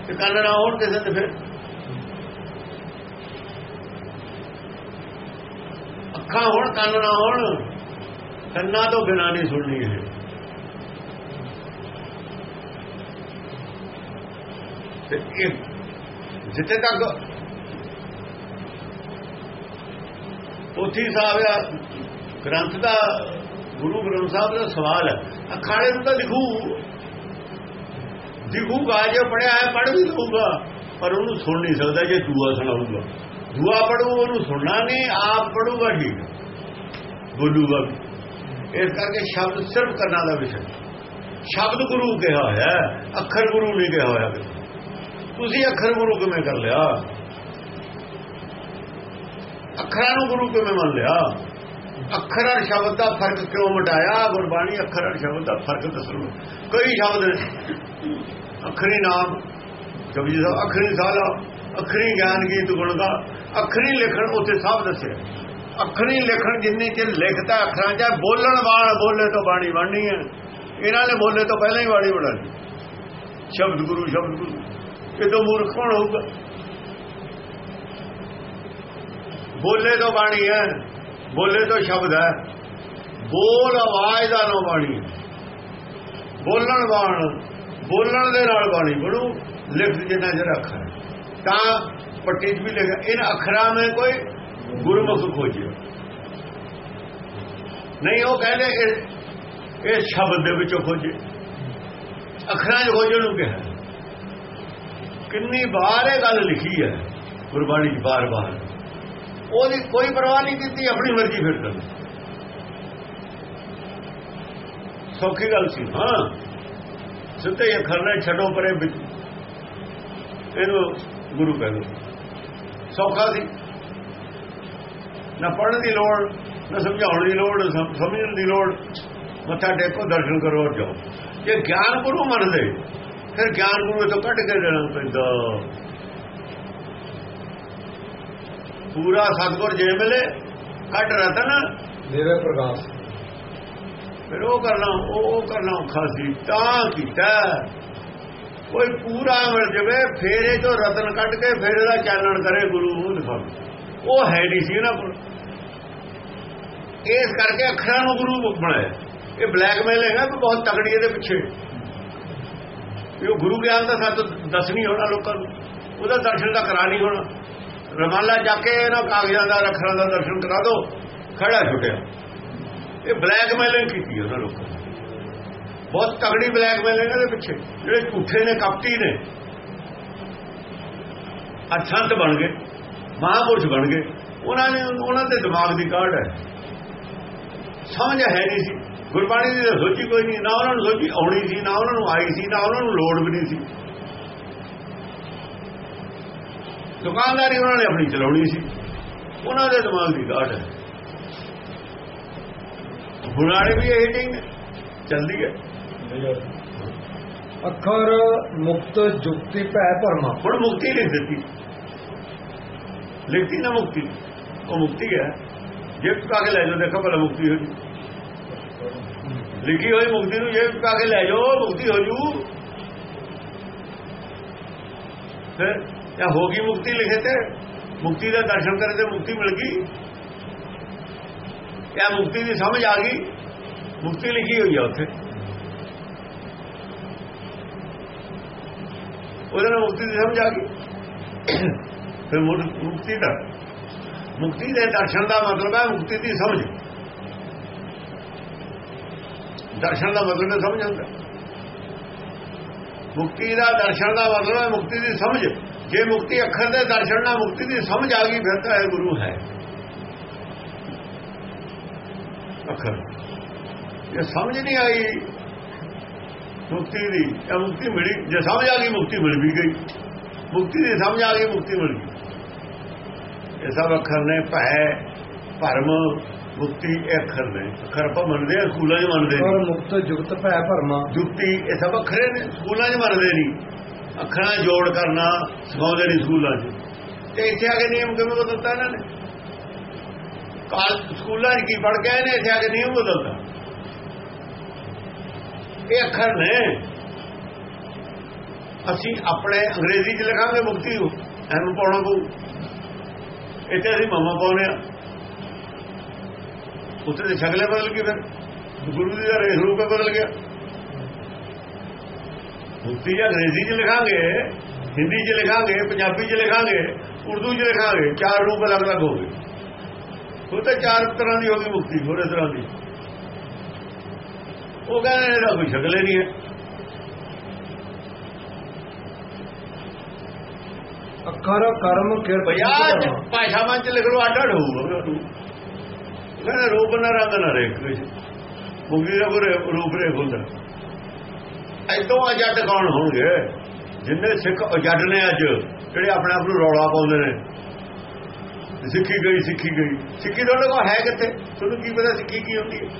ਤੇ ਕੰਨ ਨਾ ਹੋਣ ਕਿਸੇ ਤੇ ਫਿਰ ਅੱਖਾਂ ਹੋਣ, ਕੰਨ ਨਾ ਹੋਣ, ਕੰਨਾਂ ਤੋਂ ਬਿਨਾਂ ਨਹੀਂ ਸੁਣਨੀ ਇਹ। ਤੇ ਇਹ ਜਿੱਥੇ ਤੱਕ ਪੋਥੀ ਸਾਹਿਬ ਆ, ਗ੍ਰੰਥ ਦਾ, ਗੁਰੂ ਗ੍ਰੰਥ ਸਾਹਿਬ ਦਾ ਸਵਾਲ ਹੈ। ਅਖਾੜੇ ਨੂੰ ਤਾਂ ਲਿਖੂ। ਦਿਖੂਗਾ ਜੇ ਪੜਿਆ ਹੈ ਪੜ ਵੀ ਲਊਗਾ। ਪਰ ਉਹਨੂੰ ਸੁਣ ਨਹੀਂ ਸਕਦਾ, ਜੇ ਦੂਆ ਸੁਣਾਊਗਾ। ਦੂਆ ਪੜੂ, ਉਹਨੂੰ ਸੁਣਨਾ ਨਹੀਂ, ਆਪ ਪੜੂਗਾ ਠੀਕ। ਬੋਲੂਗਾ ਇਸ ਕਰਕੇ ਸ਼ਬਦ ਸਿਰਫ ਕਰਨਾ ਦਾ ਵਿਸ਼ਾ ਸ਼ਬਦ ਗੁਰੂ ਕਿਹਾ ਹੋਇਆ ਅੱਖਰ ਗੁਰੂ ਨਹੀਂ ਕਿਹਾ ਹੋਇਆ ਤੁਸੀਂ ਅੱਖਰ ਗੁਰੂ ਕਿਵੇਂ ਕਰ ਲਿਆ? ਅੱਖਰਾਂ ਨੂੰ ਗੁਰੂ ਕਿਵੇਂ ਮੰਨ ਲਿਆ? ਅੱਖਰ ਔਰ ਸ਼ਬਦ ਦਾ ਫ਼ਰਕ ਕਿਉਂ ਮਿਟਾਇਆ? ਗੁਰਬਾਣੀ ਅੱਖਰ ਔਰ ਸ਼ਬਦ ਦਾ ਫ਼ਰਕ ਦੱਸੋ। ਕਈ ਸ਼ਬਦ ਨੇ ਅੱਖਰੀ ਨਾਮ ਕਬੀਰ ਸਾਹਿਬ, ਅੱਖਰੀ ਸਾਲਾ, ਅੱਖਰੀ ਗਿਆਨ ਗੀਤ ਗੁਣ ਦਾ ਅੱਖਰੀ ਲਿਖਣ ਉੱਥੇ ਸਭ ਦੱਸਿਆ ਅੱਖਰੀ ਲਿਖਣ ਜਿੰਨੀ ਚਿਰ ਲਿਖਤਾ ਅੱਖਰਾਂ 'ਚ, ਬੋਲਣ ਵਾਲ ਬੋਲੇ ਤੋਂ ਬਾਣੀ ਬਣਨੀ ਹੈ। ਇਹਨਾਂ ਨੇ ਬੋਲੇ ਤੋਂ ਪਹਿਲਾਂ ਹੀ ਬਾਣੀ ਬਣਾ ਲਈ। ਸ਼ਬਦ ਗੁਰੂ ਸ਼ਬਦ ਗੁਰੂ। ਇਹ ਤੋਂ ਮੂਰਖ ਕੌਣ ਹੋਊਗਾ? ਬੋਲੇ ਤੋਂ ਬਾਣੀ ਹੈ, ਬੋਲੇ ਤੋਂ ਸ਼ਬਦ ਹੈ। ਬੋਲ ਆਵਾਜ਼ ਦਾ ਨਾ ਬਾਣੀ ਬੋਲਣ ਵਾਲ ਬੋਲਣ ਦੇ ਨਾਲ ਬਾਣੀ ਬਣੂ ਲਿਖ ਜਿੰਨਾ ਜਿਹੜਾ ਅੱਖਰ ਤਾਂ ਪੱਟੀ 'ਚ ਵੀ ਲਿਖਿਆ ਇਹਨਾਂ ਅੱਖਰਾਂ में ਕੋਈ ਗੁਰਮੁਖ ਖੋਜਿਓ ਨਹੀਂ, ਉਹ ਕਹਿੰਦੇ ਇਹ ਇਹ ਸ਼ਬਦ ਦੇ ਵਿੱਚੋਂ ਖੋਜੇ। ਅੱਖਰਾਂ 'ਚ ਖੋਜਣ ਨੂੰ ਕਿਹਾ। ਕਿੰਨੀ ਵਾਰ ਇਹ ਗੱਲ ਲਿਖੀ ਹੈ, ਗੁਰਬਾਣੀ 'ਚ ਬਾਰ-ਬਾਰ। ਉਹਦੀ ਕੋਈ ਪਰਵਾਹ ਨਹੀਂ ਕੀਤੀ, ਆਪਣੀ ਮਰਜ਼ੀ ਫਿਰ ਕਰ ਸੌਖੀ ਗੱਲ ਸੀ, ਹਾਂ। ਸਿੱਧੇ ਅੱਖਰ ਨੇ ਛੱਡੋ ਪਰੇ ਇਹਨੂੰ ਗੁਰੂ ਕਹਿੰਦੇ ਸੌਖਾ ਸੀ। ਨਾ ਪੜਨ ਦੀ ਲੋੜ, ਨਾ ਸਮਝਾਉਣ ਦੀ ਲੋੜ ਸਮਝਣ ਦੀ ਲੋੜ। ਮੱਥਾ ਟੇਕੋ, ਦਰਸ਼ਨ ਕਰੋ ਔਰ ਜਾਓ। ਜੇ ਗਿਆਨ ਗੁਰੂ ਮੰਨਦੇ, ਫਿਰ ਗਿਆਨ ਗੁਰੂ ਤੋਂ ਕੱਢ ਕੇ ਦੇਣਾ ਪੈਂਦਾ। ਪੂਰਾ ਸਤਗੁਰ ਜੇ ਮਿਲੇ, ਕੱਢ ਰਤਨ। ਦੇਵੇ ਪ੍ਰਕਾਸ਼। ਫਿਰ ਉਹ ਕਰਨਾ ਉਹ ਕਰਨਾ ਔਖਾ ਸੀ। ਤਾਂ ਕੀਤਾ। ਕੋਈ ਪੂਰਾ ਮਿਲ ਜਵੇ, ਫੇਰ ਇਹ ਜੋ ਰਤਨ ਕੱਢ ਕੇ ਫੇਰ ਇਹਦਾ ਚਾਨਣ ਕਰੇ ਗੁਰੂ ਨੂੰ ਦਿਖਾ ਉਹ ਹੈ ਨਹੀਂ ਸੀ ਨਾ ਕੋਲ। ਇਸ ਕਰਕੇ ਅੱਖਰਾਂ ਨੂੰ ਗੁਰੂ ਬਣਾਇਆ। ਇਹ ਬਲੈਕਮੇਲ ਹੈਗਾ ਵੀ ਬਹੁਤ ਤਕੜੀ ਇਹਦੇ ਪਿੱਛੇ। ਵੀ ਉਹ ਗੁਰੂ ਗਿਆਨ ਦਾ ਸੱਤ ਦੱਸ ਨਹੀਂ ਹੋਣਾ ਲੋਕਾਂ ਨੂੰ। ਉਹਦਾ ਦਰਸ਼ਨ ਦਾ ਕਰਾ ਨਹੀਂ ਹੋਣਾ। ਰਮਾਲਾ ਜਾ ਕੇ ਇਹਨਾਂ ਕਾਗਜ਼ਾਂ ਦਾ, ਅੱਖਰਾਂ ਦਾ ਦਰਸ਼ਨ ਕਰਾ ਦੋ। ਖੜਾ ਛੁੱਟਿਆ। ਇਹ ਬਲੈਕਮੇਲਿੰਗ ਕੀਤੀ ਉਹਨਾਂ ਲੋਕਾਂ ਨੇ। ਬਹੁਤ ਤਗੜੀ ਬਲੈਕਮੇਲਿੰਗ ਇਹਦੇ ਪਿੱਛੇ। ਜਿਹੜੇ ਝੂਠੇ ਨੇ ਕਪਟੀ ਨੇ। ਅਛੰਤ ਬਣ ਗਏ, ਮਹਾਪੁਰਸ਼ ਬਣ ਗਏ। ਉਹਨਾਂ ਨੇ ਉਹਨਾਂ ਦੇ ਦਿਮਾਗ ਦੀ ਕਾਢ ਹੈ। ਸਮਝ ਹੈ ਨਹੀਂ ਸੀ। ਗੁਰਬਾਣੀ ਦੀ ਤਾਂ ਸੋਚੀ ਕੋਈ ਨਹੀਂ। ਨਾ ਉਹਨਾਂ ਨੂੰ ਸੋਚੀ ਆਉਣੀ ਸੀ, ਨਾ ਉਹਨਾਂ ਨੂੰ ਆਈ ਸੀ, ਨਾ ਉਹਨਾਂ ਨੂੰ ਲੋੜ ਵੀ ਨਹੀਂ ਸੀ। ਦੁਕਾਨਦਾਰੀ ਉਹਨਾਂ ਨੇ ਆਪਣੀ ਚਲਾਉਣੀ ਸੀ। ਉਹਨਾਂ ਦੇ ਦਿਮਾਗ ਦੀ ਕਾਢ ਹੈ। ਗੁਣਾੜੇ ਵੀ ਇਹ ਨਹੀਂ ਚੱਲਦੀ ਹੈ। ਅੱਖਰ ਮੁਕਤ ਜੁਗਤੀ ਭੈ ਭਰਮਾ। ਹੁਣ ਮੁਕਤੀ ਲਿਖ ਦਿੱਤੀ। ਲਿਖਤੀ ਨਾ ਮੁਕਤੀ। ਉਹ ਮੁਕਤੀ ਹੈ। ਜੇ ਪਾ ਕੇ ਲੈ ਜਾਓ ਦੇਖੋ ਭਲਾ ਮੁਕਤੀ ਹੋ ਲਿਖੀ ਹੋਈ ਮੁਕਤੀ ਨੂੰ ਜੇ ਪਾ ਕੇ ਲੈ ਜਾਓ ਮੁਕਤੀ ਹੋ ਜੂ। ਫਿਰ ਇਹ ਹੋ ਗਈ ਮੁਕਤੀ ਲਿਖੇ ਤੇ ਮੁਕਤੀ ਦਾ ਦਰਸ਼ਨ ਕਰੇ ਤੇ ਮੁਕਤੀ ਮਿਲ ਗਈ। ਇਹ ਮੁਕਤੀ ਦੀ ਸਮਝ ਆ ਗਈ। ਮੁਕਤੀ ਲਿਖੀ ਹੋਈ ਆ ਉੱਥੇ। ਉਹਦੇ ਨਾਲ ਮੁਕਤੀ ਦੀ ਸਮਝ ਆ ਗਈ। ਫਿਰ ਮੁਕਤੀ ਦਾ ਮੁਕਤੀ ਦੇ ਦਰਸ਼ਨ ਦਾ ਮਤਲਬ ਹੈ ਮੁਕਤੀ ਦੀ ਸਮਝ। ਦਰਸ਼ਨ ਦਾ ਮਤਲਬ ਹੈ ਸਮਝ ਆਉਂਦਾ ਮੁਕਤੀ ਦਾ ਦਰਸ਼ਨ ਦਾ ਮਤਲਬ ਹੈ ਮੁਕਤੀ ਦੀ ਸਮਝ। ਜੇ ਮੁਕਤੀ ਅੱਖਰ ਦੇ ਦਰਸ਼ਨ ਨਾਲ ਮੁਕਤੀ ਦੀ ਸਮਝ ਆ ਗਈ, ਫਿਰ ਤਾਂ ਇਹ ਗੁਰੂ ਹੈ। ਅੱਖਰ। ਇਹ ਸਮਝ ਨਹੀਂ ਆਈ। ਮੁਕਤੀ ਦੀ ਇਹ ਮੁਕਤੀ ਮਿਲੀ। ਜੇ ਸਮਝ ਆ ਗਈ ਮੁਕਤੀ ਮਿਲ ਵੀ ਗਈ। ਮੁਕਤੀ ਦੀ ਸਮਝ ਆ ਗਈ ਮੁਕਤੀ ਮਿਲ ਗਈ। ਇਹ ਸਭ ਅੱਖਰ ਨੇ ਭੈ ਭਰਮ ਮੁਕਤੀ ਇਹ ਅੱਖਰ ਨੇ। ਅੱਖਰ ਆਪਾਂ ਮੰਨਦੇ ਆ ਸਕੂਲਾਂ 'ਚ ਮੰਨਦੇ ਨਹੀਂ। ਮੁਕਤ ਜੁਗਤ ਭੈ ਭਰਮਾ। ਜੁਗਤੀ ਇਹ ਸਭ ਅੱਖਰੇ ਨੇ। ਸਕੂਲਾਂ 'ਚ ਮੰਨਦੇ ਨਹੀਂ। ਅੱਖਰਾਂ ਜੋੜ ਕਰਨਾ ਸਿਖਾਉਂਦੇ ਨਹੀਂ ਸਕੂਲਾਂ 'ਚ। ਤੇ ਇੱਥੇ ਆ ਕੇ ਨਿਯਮ ਕਿਵੇਂ ਬਦਲਤਾ ਇਹਨਾਂ ਨੇ? ਸਕੂਲਾਂ 'ਚ ਕੀ ਪੜ ਕੇ ਆਏ ਨੇ ਇੱਥੇ ਆ ਕੇ ਨਿਯਮ ਬਦਲਦਾ। ਇਹ ਅੱਖਰ ਨੇ। ਅਸੀਂ ਆਪਣੇ ਅੰਗਰੇਜ਼ੀ 'ਚ ਲਿਖਾਂਗੇ ਮੁਕਤੀ ਇਹਨੂੰ ਪਾਉਣਾ ਪਊ। ਇੱਥੇ ਅਸੀਂ ਮਮਾ ਪਾਉਨੇ ਆ ਉੱਥੇ ਦੇ ਸ਼ਕਲੇ ਬਦਲ ਗਈ ਫਿਰ। ਗੁਰੂ ਜੀ ਦਾ ਰੇਖ ਰੂਪ ਬਦਲ ਗਿਆ। ਮੁਕਤੀ ਜਾਂ ਅੰਗਰੇਜ਼ੀ 'ਚ ਲਿਖਾਂਗੇ, ਹਿੰਦੀ 'ਚ ਲਿਖਾਂਗੇ, ਪੰਜਾਬੀ 'ਚ ਲਿਖਾਂਗੇ, ਉਰਦੂ 'ਚ ਲਿਖਾਂਗੇ, ਚਾਰ ਰੂਪ ਅਲੱਗ-ਅਲੱਗ ਹੋ ਗਏ ਉਹ ਤਾਂ ਚਾਰ ਤਰ੍ਹਾਂ ਦੀ ਹੋ ਗਈ ਮੁਕਤੀ ਹੋਰੇ ਤਰ੍ਹਾਂ ਦੀ। ਉਹ ਕਹਿੰਦੇ ਇਹਦਾ ਕੋਈ ਸ਼ਕਲ ਨਹੀਂ ਹੈ। ਅਕਰ ਕਰਮ ਕਿਰ ਬਿਆਜ ਭਾਸ਼ਾਵਾਂ ਚ ਲਿਖ ਲੋ ਅੱਡ ਅੱਡ ਹੋਊਗਾ ਕਹਿੰਦਾ ਰੂਪ ਨਾ ਰੰਗ ਨਾ ਰੇਖ ਮੁਕਤੀ ਦਾ ਕੋਈ ਰੂਪ ਰੇਖ ਹੁੰਦਾ। ਐਦੋਂ ਅਜੱਡ ਕੌਣ ਹੋਣਗੇ? ਜਿੰਨੇ ਸਿੱਖ ਅਜੱਡ ਨੇ ਅੱਜ ਜਿਹੜੇ ਆਪਣੇ ਆਪ ਨੂੰ ਰੌਲਾ ਪਾਉਂਦੇ ਨੇ। ਸਿੱਖੀ ਗਈ ਸਿੱਖੀ ਗਈ। ਸਿੱਖੀ ਤੁਹਾਡੇ ਕੋਲ ਹੈ ਕਿੱਥੇ? ਤੁਹਾਨੂੰ ਕੀ ਪਤਾ ਸਿੱਖੀ ਕੀ ਹੁੰਦੀ ਹੈ?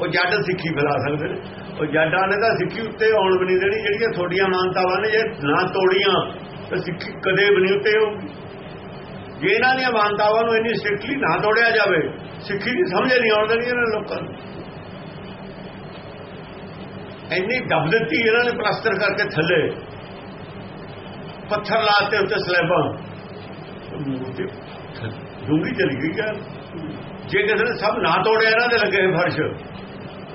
ਉਹ ਜੱਟ ਸਿੱਖੀ ਫੈਲਾ ਸਕਦੇ ਨੇ। ਉਹ ਜੱਟਾਂ ਨੇ ਤਾਂ ਸਿੱਖੀ ਉੱਤੇ ਆਉਣ ਵੀ ਨਹੀਂ ਦੇਣੀ, ਜਿਹੜੀਆਂ ਤੁਹਾਡੀਆਂ ਮਾਨਤਾਵਾਂ ਨੇ, ਜੇ ਨਾ ਤੋੜੀਆਂ, ਤਾਂ ਸਿੱਖੀ ਕਦੇ ਵੀ ਨਹੀਂ ਉੱਤੇ ਹੋਊਗੀ ਜੇ ਇਹਨਾਂ ਦੀਆਂ ਮਾਨਤਾਵਾਂ ਨੂੰ ਇੰਨੀ ਸਟ੍ਰਿਕਟਲੀ ਨਾ ਤੋੜਿਆ ਜਾਵੇ, ਸਿੱਖੀ ਦੀ ਸਮਝ ਨਹੀਂ ਆਉਣ ਦੇਣੀ ਇਹਨਾਂ ਲੋਕਾਂ ਨੂੰ। ਇੰਨੀ ਦਬ ਦਿੱਤੀ ਇਹਨਾਂ ਨੇ ਪਲਾਸਟਰ ਕਰਕੇ ਥੱਲੇ। ਪੱਥਰ ਲਾਤੇ ਉੱਤੇ ਸਲੈਬਾਂ। ਡੂੰਗੀ ਚਲੀ ਗਈ ਯਾਰ ਜੇ ਕਿਸੇ ਨੇ ਸਭ ਨਾ ਤੋੜਿਆ ਇਹਨਾਂ ਦੇ ਲੱਗੇ ਹੋਏ ਫਰਸ਼।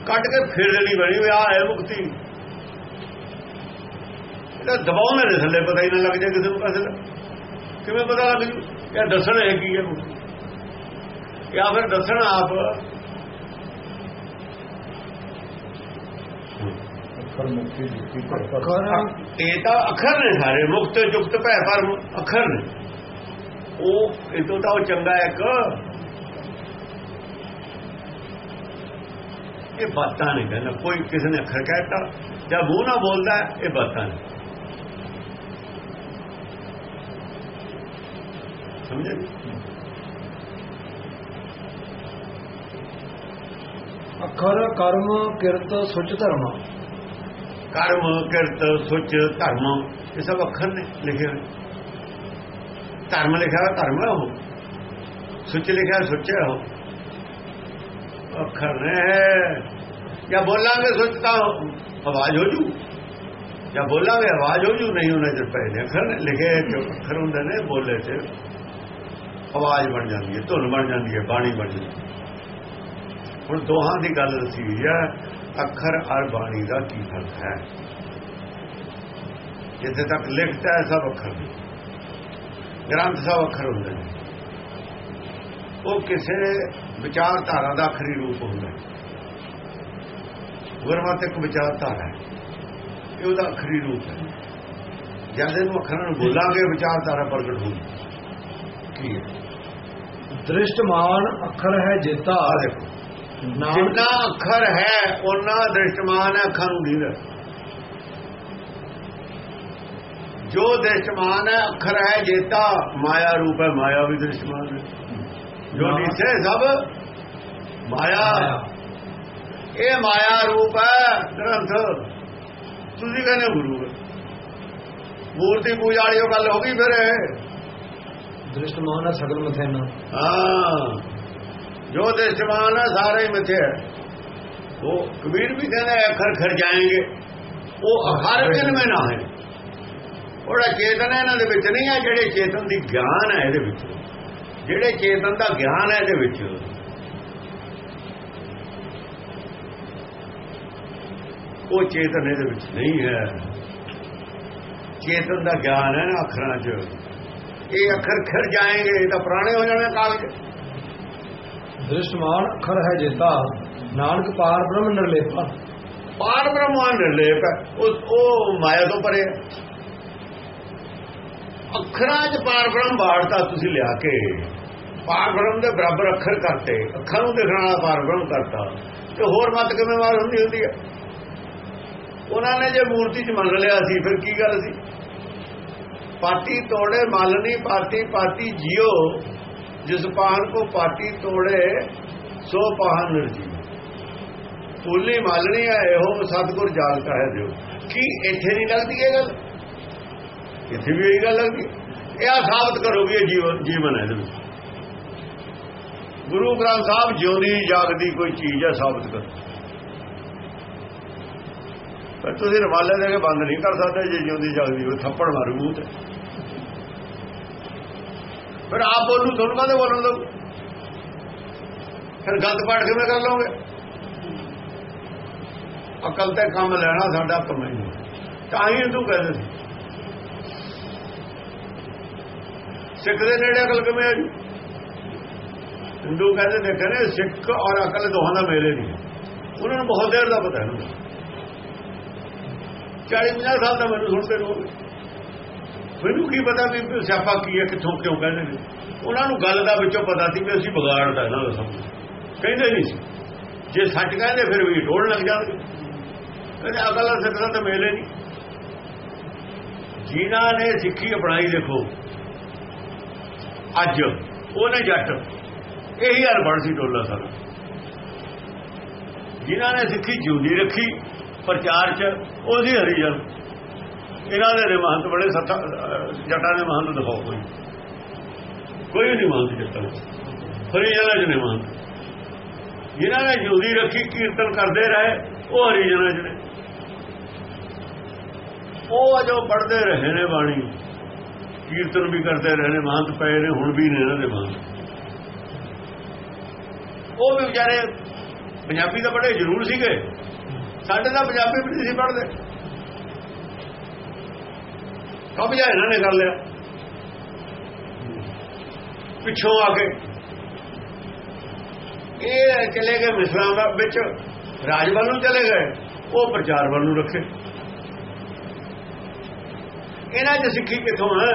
ਕੱਟ ਕੇ ਫੇਰ ਦੇਣੀ ਬਣੀ ਵੀ ਆ ਹੈ ਮੁਕਤੀ। ਇਹਦਾ ਦਬਾਉਂਦੇ ਨੇ ਥੱਲੇ ਪਤਾ ਹੀ ਨਾ ਲੱਗ ਜਾਏ ਕਿਸੇ ਨੂੰ ਕਿਸੇ ਦਾ। ਕਿਵੇਂ ਪਤਾ ਲੱਗ ਜੂ? ਇਹ ਦੱਸਣ ਹੈ ਕੀ ਹੈ ਮੁਕਤੀ? ਜਾਂ ਫਿਰ ਦੱਸਣ ਆਪ। ਅੱਖਰ ਮੁਕਤੀ ਦਿੱਤੀ ਅੱਖਰ ਇਹ ਤਾਂ ਅੱਖਰ ਨੇ ਸਾਰੇ ਮੁਕਤ ਜੁਗਤ ਭੈ ਪਰ ਅੱਖਰ ਨੇ। ਉਹ ਇਦੋਂ ਤਾਂ ਉਹ ਚੰਗਾ ਇੱਕ। ਇਹ ਬਾਤਾਂ ਨਹੀਂ ਕਹਿੰਦਾ ਕੋਈ ਕਿਸੇ ਨੇ ਅੱਖਰ ਕਹਿਤਾ ਜਾਂ ਮੂੰਹ ਨਾਲ ਬੋਲਦਾ ਇਹ ਬਾਤਾਂ ਨੇ ਸਮਝੇ? ਅੱਖਰ ਕਰਮ ਕਿਰਤ ਸੁਚ ਧਰਮ। ਕਰਮ ਕਿਰਤ ਸੁਚ ਧਰਮ ਇਹ ਸਭ ਅੱਖਰ ਨੇ ਲਿਖੇ ਹੋਏ। ਧਰਮ ਲਿਖਿਆ ਹੋਇਆ, ਧਰਮ ਹੈ ਉਹ। ਸੁੱਚ ਲਿਖਿਆ, ਸੁਚ ਹੈ ਉਹ। ਅੱਖਰ ਨੇ। ਜਾਂ ਬੋਲਾਂਗੇ ਸੁਚ ਤਾਂ ਆਵਾਜ਼ ਹੋ ਜੂ। ਜਾਂ ਬੋਲਾਂਗੇ, ਆਵਾਜ਼ ਹੋ ਜੂ, ਨਹੀਂ ਉਹਨਾਂ ਚ ਪਹਿਲੇ ਅੱਖਰ ਲਿਖੇ ਅੱਖਰ ਹੁੰਦੇ ਨੇ ਬੋਲੇ ਤੇ ਆਵਾਜ਼ ਬਣ ਜਾਂਦੀ ਹੈ, ਧੁਨ ਬਣ ਜਾਂਦੀ ਹੈ, ਬਾਣੀ ਬਣ ਜਾਂਦੀ ਹੈ। ਹੁਣ ਦੋਹਾਂ ਦੀ ਗੱਲ ਦੱਸੀ ਹੋਈ ਹੈ, ਅੱਖਰ ਔਰ ਬਾਣੀ ਦਾ ਕੀ ਫ਼ਰਕ ਹੈ? ਜਿੱਥੇ ਤੱਕ ਲਿਖਤਾ ਹੈ, ਸਭ ਅੱਖਰ ਨੇ ਗ੍ਰੰਥ ਸਭ ਅੱਖਰ ਹੁੰਦੇ ਨੇ। ਉਹ ਕਿਸੇ ਵਿਚਾਰਧਾਰਾ ਦਾ ਆਖਰੀ ਰੂਪ ਹੁੰਦਾ ਹੈ। ਗੁਰਮਤਿ ਇੱਕ ਵਿਚਾਰਧਾਰਾ ਹੈ। ਇਹ ਉਹਦਾ ਆਖਰੀ ਰੂਪ ਹੈ। ਜਦ ਇਹਨੂੰ ਅੱਖਰਾਂ ਨੂੰ ਬੋਲਾਂਗੇ ਵਿਚਾਰਧਾਰਾ ਪ੍ਰਗਟ ਹੋਊਗੀ। ਕੀ ਹੈ? ਦ੍ਰਿਸ਼ਟਮਾਨ ਅੱਖਰ ਹੈ ਜੇਤਾ। ਦੇਖੋ। ਜਿੰਨਾ ਅੱਖਰ ਹੈ ਉਹਨਾਂ ਦ੍ਰਿਸ਼ਟਮਾਨ ਅੱਖਾਂ ਨੂੰ ਦੀਦਾ ਜੋ ਦ੍ਰਿਸ਼ਟਮਾਨ ਹੈ ਅੱਖਰ ਹੈ ਜੇਤਾ ਮਾਇਆ ਰੂਪ ਹੈ ਮਾਇਆ ਵੀ ਦ੍ਰਿਸ਼ਟਮਾਨ ਹੈ। ਜੋ ਨੀਚੇ ਸਭ ਮਾਇਆ। ਇਹ ਮਾਇਆ ਰੂਪ ਹੈ ਗ੍ਰੰਥ। ਤੁਸੀਂ ਕਹਿੰਦੇ ਗੁਰੂ ਹੈ। ਮੂਰਤੀ ਪੂਜਾ ਵਾਲੀ ਉਹ ਗੱਲ ਹੋ ਗਈ ਫਿਰ ਇਹ। ਦ੍ਰਿਸ਼ਟਮਾਨ ਹੈ ਸਗਲ ਮਥੈਨਾ ਹਾਂ। ਜੋ ਦ੍ਰਿਸ਼ਟਮਾਨ ਹੈ ਸਾਰੇ ਹੀ ਮਿੱਥੇ ਹੈ। ਉਹ ਕਬੀਰ ਵੀ ਕਹਿੰਦਾ ਅੱਖਰ ਖਰ ਜਾਏंगे ਉਹ ਹਰ ਦਿਨ में ਨਾ ਹੈ? ਉਹਦਾ ਚੇਤਨ ਹੈ ਇਹਨਾਂ ਦੇ ਵਿੱਚ ਨਹੀਂ ਹੈ ਜਿਹੜੇ ਚੇਤਨ ਦੀ ਗਿਆਨ ਹੈ ਇਹਦੇ ਵਿੱਚ। ਜਿਹੜੇ ਚੇਤਨ ਦਾ ਗਿਆਨ ਹੈ ਇਹਦੇ ਵਿੱਚ। ਉਹ ਚੇਤਨ ਇਹਦੇ ਵਿੱਚ ਨਹੀਂ ਹੈ। ਚੇਤਨ ਦਾ ਗਿਆਨ ਹੈ ਨਾ ਅੱਖਰਾਂ 'ਚ। ਇਹ ਅੱਖਰ ਖਰ ਇਹ ਤਾਂ ਪੁਰਾਣੇ ਹੋ ਜਾਣੇ ਕਾਗਜ਼ ਦ੍ਰਿਸ਼ਟਮਾਨ ਅੱਖਰ ਹੈ ਜੇਤਾ ਨਾਨਕ ਪਾਰ ਬ੍ਰਹਮ ਨਿਰਲੇਪਾ ਪਾਰ ਬ੍ਰਹਮਾਨ ਨਿਰਲੇਪ ਉਹ ਉਹ ਮਾਇਆ ਤੋਂ ਪਰੇ ਹੈ। ਅੱਖਰਾਂ 'ਚ ਪਾਰ ਬ੍ਰਹਮ ਬਾੜਤਾ ਤੁਸੀਂ ਲਿਆ ਕੇ। ਪਾਰ ਬ੍ਰਹਮ ਦੇ ਬਰਾਬਰ ਅੱਖਰ ਕਰਤੇ। ਅੱਖਾਂ ਨੂੰ ਦੇਖਣ ਵਾਲਾ ਪਾਰ ਬ੍ਰਹਮ ਕਰਤਾ। ਤੇ ਹੋਰ ਮਤ ਕਿਵੇਂ ਮਾਰ ਹੁੰਦੀ ਹੁੰਦੀ ਹੈ ਉਹਨਾਂ ਨੇ ਜੇ ਮੂਰਤੀ 'ਚ ਮੰਨ ਲਿਆ ਸੀ, ਫਿਰ ਕੀ ਗੱਲ ਸੀ? ਪਾਤੀ ਤੋੜੇ ਮਾਲਨੀ ਪਾਤੀ ਪਾਤੀ ਜਿਉ ਜਿਸ ਪਾਹਨ ਕੋ ਪਾਤੀ ਤੋੜੇ, ਸੋ ਪਾਹਨ ਨਿਰਜੀਵ ਫੁੱਲੀ ਮਾਲਣੀ ਹੈ ਇਹੋ ਸਤਗੁਰ ਜਾਲ ਕਹੇ ਦਿਓ। ਕੀ ਇੱਥੇ ਨਹੀਂ ਲੱਗਦੀ ਇਹ ਗੱਲ? ਇੱਥੇ ਵੀ ਇਹ ਗੱਲ ਲੱਗਦੀ ਹੈ। ਇਹ ਆ ਸਾਬਤ ਕਰੋਗੇ ਇਹ ਜੀਵਨ ਜੀਵਨ ਹੈ ਇਹਦੇ ਵਿੱਚ। ਗੁਰੂ ਗ੍ਰੰਥ ਸਾਹਿਬ ਜਿਉਂਦੀ ਜਾਗਦੀ ਕੋਈ ਚੀਜ਼ ਹੈ ਸਾਬਤ ਕਰੋ। ਪਰ ਤੁਸੀਂ ਰਵਾਲੇ ਦੇ ਕੇ ਬੰਦ ਨਹੀਂ ਕਰ ਸਕਦੇ ਜੇ ਜਿਉਂਦੀ ਜਾਗਦੀ ਹੋਵੇ, ਥੱਪੜ ਮਾਰੂ ਮੂੰਹ ਤੇ। ਫਿਰ ਆਪ ਉਹਨੂੰ ਤੁਹਾਨੂੰ ਕਾਹਦੇ ਬੋਲਣ ਦੋ ਫਿਰ ਗਲਤ ਪਾਠ ਕਿਵੇਂ ਕਰ ਲਓਗੇ? ਅਕਲ ਤੇ ਕੰਮ ਲੈਣਾ ਸਾਡਾ ਕੰਮ ਤਾਂ ਹੀ ਤੂੰ ਕਹਿੰਦੇ ਸੀ ਸਿੱਖ ਦੇ ਨੇੜੇ ਅਕਲ ਕਿਵੇਂ ਆ ਜੂ? ਹਿੰਦੂ ਕਹਿੰਦੇ ਨੇ, ਕਹਿੰਦੇ ਸਿੱਖ ਔਰ ਅਕਲ ਦੋਹਾਂ ਦਾ ਮੇਲੇ ਨਹੀਂ। ਉਹਨਾਂ ਨੂੰ ਬਹੁਤ ਦੇਰ ਦਾ ਪਤਾ ਹੈ 40 50 ਸਾਲ ਦਾ ਮੈਨੂੰ ਸੁਣਦੇ ਰਹੋਗੇ। ਮੈਨੂੰ ਕੀ ਪਤਾ ਵੀ ਸਿਆਪਾ ਕੀ ਹੈ, ਕਿੱਥੋਂ ਕਿਉਂ ਕਹਿੰਦੇ ਨੇ। ਉਹਨਾਂ ਨੂੰ ਗੱਲ ਦਾ ਵਿੱਚੋਂ ਪਤਾ ਸੀ ਵੀ ਅਸੀਂ ਵਿਗਾੜਦਾ ਇਹਨਾਂ ਦਾ ਸਭ ਕਹਿੰਦੇ ਨਹੀਂ ਸੀ। ਜੇ ਸੱਚ ਕਹਿੰਦੇ, ਫਿਰ ਵੀ ਢੋਲ ਲੱਗ ਜਾਂਦੇ। ਕਹਿੰਦੇ ਅਕਲ ਸਿੱਖਦਾ ਤਾਂ ਮੇਲੇ ਨਹੀਂ। ਜਿਨ੍ਹਾਂ ਨੇ ਸਿੱਖੀ ਅਪਣਾਈ, ਦੇਖੋ ਅੱਜ ਉਹਨੇ ਜੱਟ ਇਹੀ ਹਰਬਣ ਸੀ ਟੋਲਾ ਸਾਰਾ ਜਿਨ੍ਹਾਂ ਨੇ ਸਿੱਖੀ ਜਿਉਂਦੀ ਰੱਖੀ, ਪ੍ਰਚਾਰ ਚ, ਉਹਦੀ ਹਰੀਜਨ ਇਹਨਾਂ ਦੇ ਨੇ ਮਹੰਤ ਬੜੇ ਸੱਤਾ, ਅਹ, ਜੱਟਾਂ ਦੇ ਮਹੰਤ ਦਿਖਾਓ ਕੋਈ। ਕੋਈ ਨਹੀਂ ਮਹੰਤ ਜੱਟਾਂ ਹਰੀਜਨਾਂ ਚ ਨੇ ਮਹੰਤ ਜਿਨ੍ਹਾਂ ਨੇ ਜਿਉਂਦੀ ਰੱਖੀ, ਕੀਰਤਨ ਕਰਦੇ ਰਹੇ, ਉਹ ਹਰੀਜਨਾਂ ਚ ਨੇ। ਉਹ ਜੋ ਪੜਦੇ ਰਹੇ ਨੇ ਬਾਣੀ। ਕੀਰਤਨ ਵੀ ਕਰਦੇ ਰਹੇ ਨੇ ਮਹੰਤ ਪਏ ਨੇ, ਹੁਣ ਵੀ ਨੇ ਇਹਨਾਂ ਦੇ ਮਹੰਤ ਉਹ ਵੀ ਵਿਚਾਰੇ ਪੰਜਾਬੀ ਤਾਂ ਬੜੇ ਜ਼ਰੂਰ ਸੀਗੇ। ਸਾਡੇ ਤਾਂ ਪੰਜਾਬੀ ਵੀ ਨਹੀਂ ਸੀ ਪੜਦੇ ਕਬਜ਼ਾ ਇਹਨਾਂ ਨੇ ਕਰ ਲਿਆ। ਪਿੱਛੋਂ ਆ ਕੇ ਇਹ ਚਲੇ ਗਏ ਮਿਸਲਾਂ ਦਾ ਵਿੱਚ ਰਾਜ ਵੱਲ ਨੂੰ ਚਲੇ ਗਏ, ਉਹ ਪ੍ਰਚਾਰ ਵੱਲ ਨੂੰ ਰੱਖੇ। ਇਹਨਾਂ 'ਚ ਸਿੱਖੀ ਕਿੱਥੋਂ ਹੈ